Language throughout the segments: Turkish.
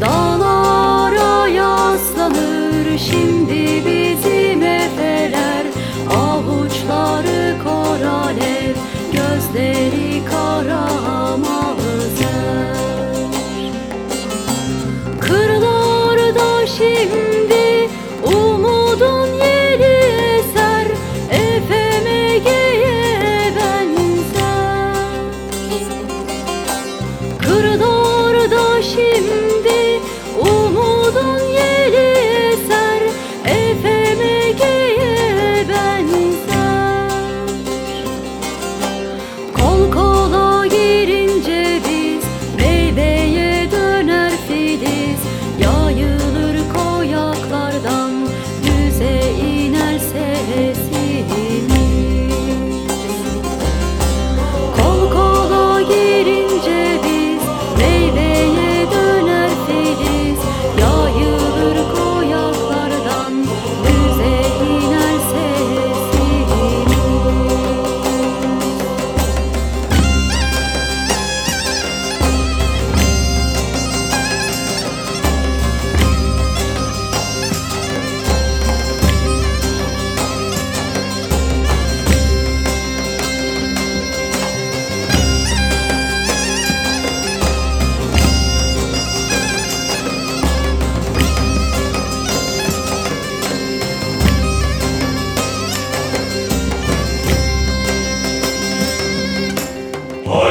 Dağlara yaslanır şimdi bizim efeler. Avuçları korale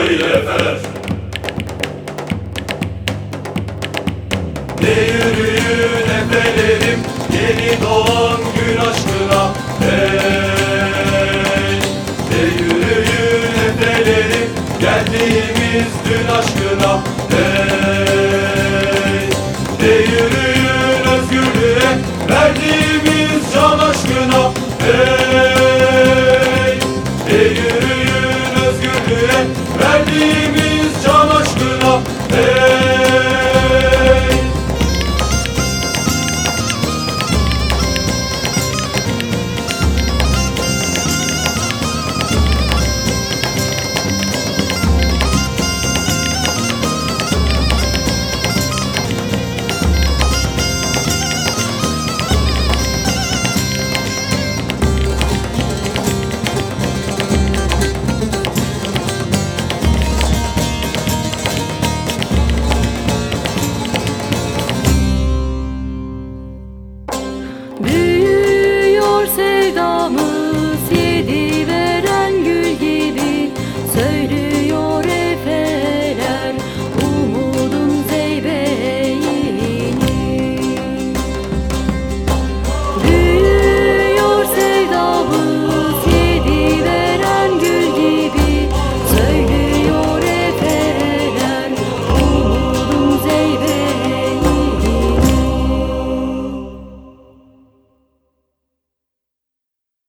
Ne yürüyün emrelerim yeni doğan gün aşkına. Eee